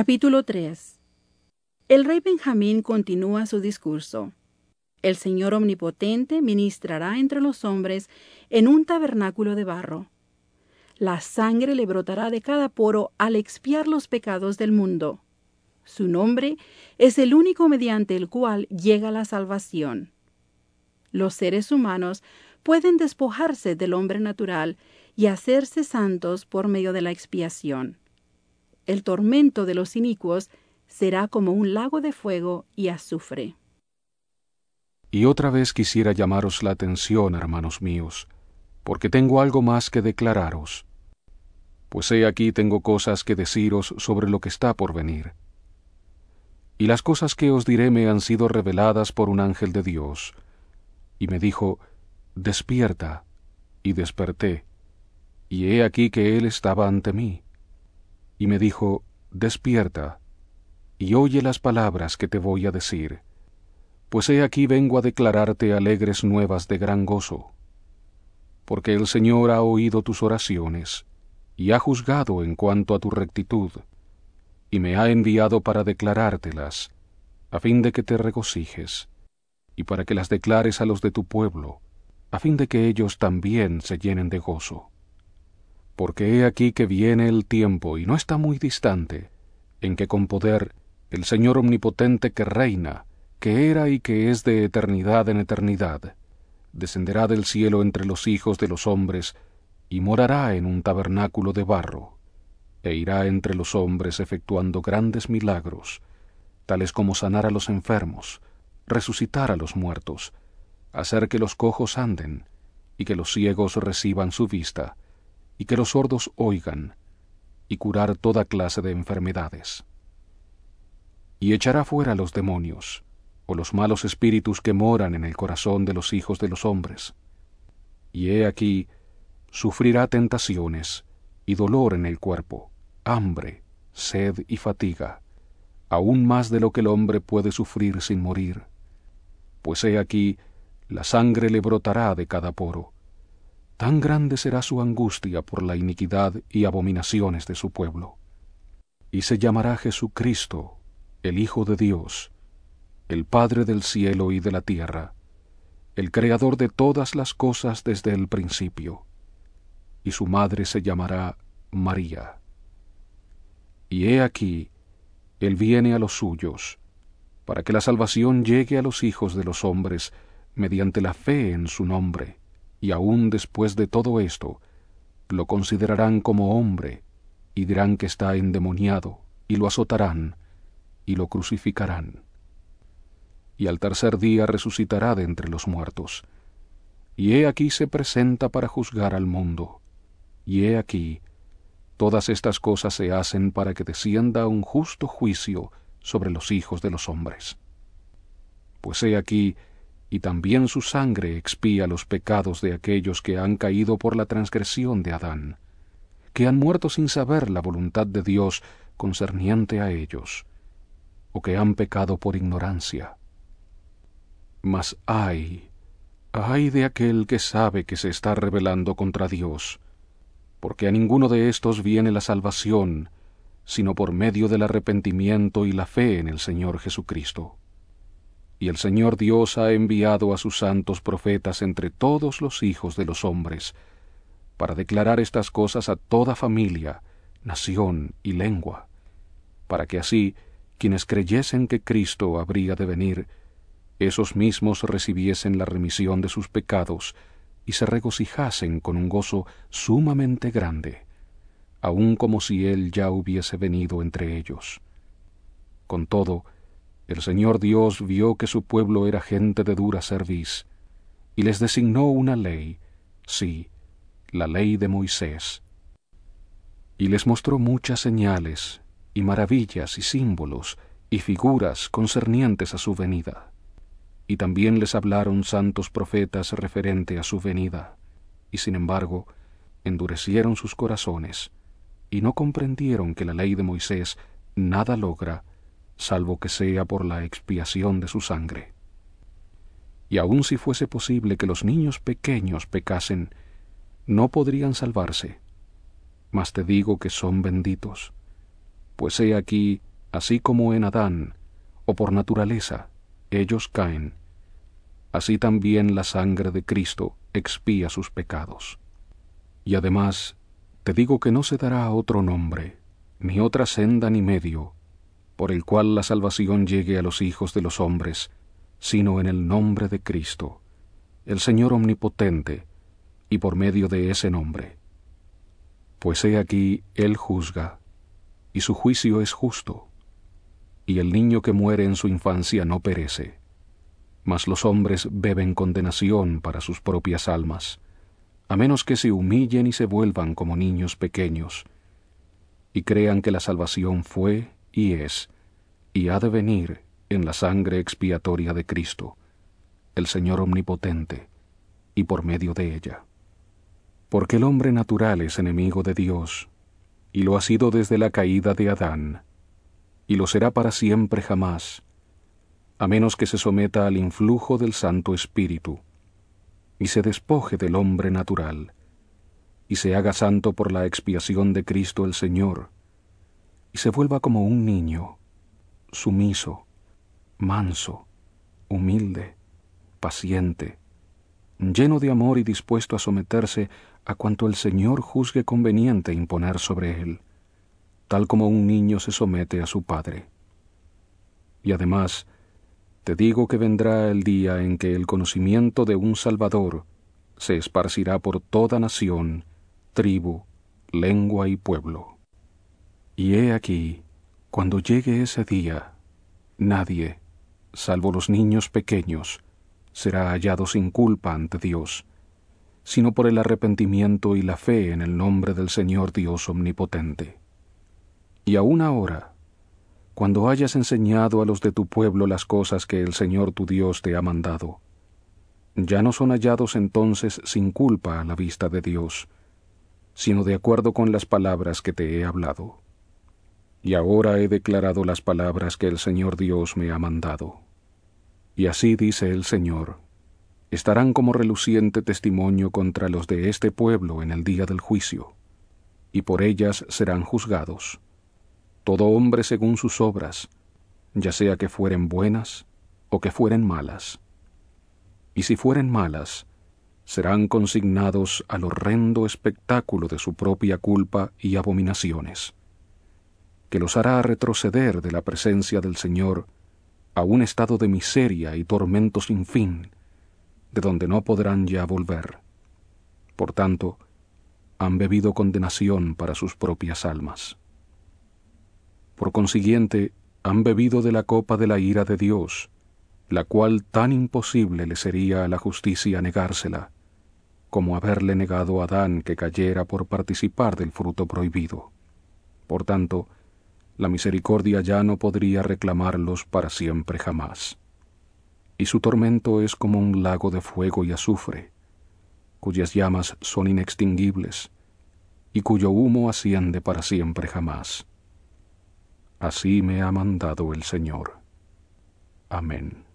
Capítulo 3 El rey Benjamín continúa su discurso. El Señor Omnipotente ministrará entre los hombres en un tabernáculo de barro. La sangre le brotará de cada poro al expiar los pecados del mundo. Su nombre es el único mediante el cual llega la salvación. Los seres humanos pueden despojarse del hombre natural y hacerse santos por medio de la expiación el tormento de los inicuos será como un lago de fuego y azufre. Y otra vez quisiera llamaros la atención, hermanos míos, porque tengo algo más que declararos. Pues he aquí tengo cosas que deciros sobre lo que está por venir. Y las cosas que os diré me han sido reveladas por un ángel de Dios. Y me dijo, Despierta. Y desperté. Y he aquí que él estaba ante mí y me dijo, Despierta, y oye las palabras que te voy a decir, pues he aquí vengo a declararte alegres nuevas de gran gozo, porque el Señor ha oído tus oraciones, y ha juzgado en cuanto a tu rectitud, y me ha enviado para declarártelas, a fin de que te regocijes, y para que las declares a los de tu pueblo, a fin de que ellos también se llenen de gozo porque he aquí que viene el tiempo, y no está muy distante, en que con poder el Señor omnipotente que reina, que era y que es de eternidad en eternidad, descenderá del cielo entre los hijos de los hombres, y morará en un tabernáculo de barro, e irá entre los hombres efectuando grandes milagros, tales como sanar a los enfermos, resucitar a los muertos, hacer que los cojos anden, y que los ciegos reciban su vista, y que los sordos oigan, y curar toda clase de enfermedades. Y echará fuera los demonios, o los malos espíritus que moran en el corazón de los hijos de los hombres. Y he aquí, sufrirá tentaciones, y dolor en el cuerpo, hambre, sed y fatiga, aún más de lo que el hombre puede sufrir sin morir. Pues he aquí, la sangre le brotará de cada poro, tan grande será su angustia por la iniquidad y abominaciones de su pueblo. Y se llamará Jesucristo, el Hijo de Dios, el Padre del cielo y de la tierra, el Creador de todas las cosas desde el principio, y su madre se llamará María. Y he aquí, Él viene a los suyos, para que la salvación llegue a los hijos de los hombres mediante la fe en su nombre y aún después de todo esto, lo considerarán como hombre, y dirán que está endemoniado, y lo azotarán, y lo crucificarán. Y al tercer día resucitará de entre los muertos. Y he aquí se presenta para juzgar al mundo. Y he aquí, todas estas cosas se hacen para que descienda un justo juicio sobre los hijos de los hombres. Pues he aquí, y también su sangre expía los pecados de aquellos que han caído por la transgresión de Adán, que han muerto sin saber la voluntad de Dios concerniente a ellos, o que han pecado por ignorancia. Mas ay, ay de aquel que sabe que se está rebelando contra Dios, porque a ninguno de éstos viene la salvación, sino por medio del arrepentimiento y la fe en el Señor Jesucristo y el Señor Dios ha enviado a sus santos profetas entre todos los hijos de los hombres, para declarar estas cosas a toda familia, nación y lengua, para que así quienes creyesen que Cristo habría de venir, esos mismos recibiesen la remisión de sus pecados y se regocijasen con un gozo sumamente grande, aun como si Él ya hubiese venido entre ellos. Con todo, el Señor Dios vio que su pueblo era gente de dura cerviz, y les designó una ley, sí, la ley de Moisés. Y les mostró muchas señales, y maravillas, y símbolos, y figuras concernientes a su venida. Y también les hablaron santos profetas referente a su venida, y sin embargo, endurecieron sus corazones, y no comprendieron que la ley de Moisés nada logra salvo que sea por la expiación de su sangre. Y aun si fuese posible que los niños pequeños pecasen, no podrían salvarse. Mas te digo que son benditos, pues he aquí así como en Adán, o por naturaleza, ellos caen, así también la sangre de Cristo expía sus pecados. Y además, te digo que no se dará otro nombre, ni otra senda ni medio, por el cual la salvación llegue a los hijos de los hombres, sino en el nombre de Cristo, el Señor Omnipotente, y por medio de ese nombre. Pues he aquí, Él juzga, y su juicio es justo, y el niño que muere en su infancia no perece, mas los hombres beben condenación para sus propias almas, a menos que se humillen y se vuelvan como niños pequeños, y crean que la salvación fue y es, y ha de venir en la sangre expiatoria de Cristo, el Señor Omnipotente, y por medio de ella. Porque el hombre natural es enemigo de Dios, y lo ha sido desde la caída de Adán, y lo será para siempre jamás, a menos que se someta al influjo del Santo Espíritu, y se despoje del hombre natural, y se haga santo por la expiación de Cristo el Señor, se vuelva como un niño, sumiso, manso, humilde, paciente, lleno de amor y dispuesto a someterse a cuanto el Señor juzgue conveniente imponer sobre él, tal como un niño se somete a su padre. Y además, te digo que vendrá el día en que el conocimiento de un Salvador se esparcirá por toda nación, tribu, lengua y pueblo. Y he aquí, cuando llegue ese día, nadie, salvo los niños pequeños, será hallado sin culpa ante Dios, sino por el arrepentimiento y la fe en el nombre del Señor Dios Omnipotente. Y aún ahora, cuando hayas enseñado a los de tu pueblo las cosas que el Señor tu Dios te ha mandado. Ya no son hallados entonces sin culpa a la vista de Dios, sino de acuerdo con las palabras que te he hablado. Y ahora he declarado las palabras que el Señor Dios me ha mandado. Y así dice el Señor, estarán como reluciente testimonio contra los de este pueblo en el día del juicio, y por ellas serán juzgados todo hombre según sus obras, ya sea que fueren buenas o que fueren malas. Y si fueren malas, serán consignados al horrendo espectáculo de su propia culpa y abominaciones, que los hará retroceder de la presencia del Señor a un estado de miseria y tormento sin fin, de donde no podrán ya volver. Por tanto, han bebido condenación para sus propias almas. Por consiguiente, han bebido de la copa de la ira de Dios, la cual tan imposible le sería a la justicia negársela, como haberle negado a Adán que cayera por participar del fruto prohibido. Por tanto, la misericordia ya no podría reclamarlos para siempre jamás. Y su tormento es como un lago de fuego y azufre, cuyas llamas son inextinguibles, y cuyo humo asciende para siempre jamás. Así me ha mandado el Señor. Amén.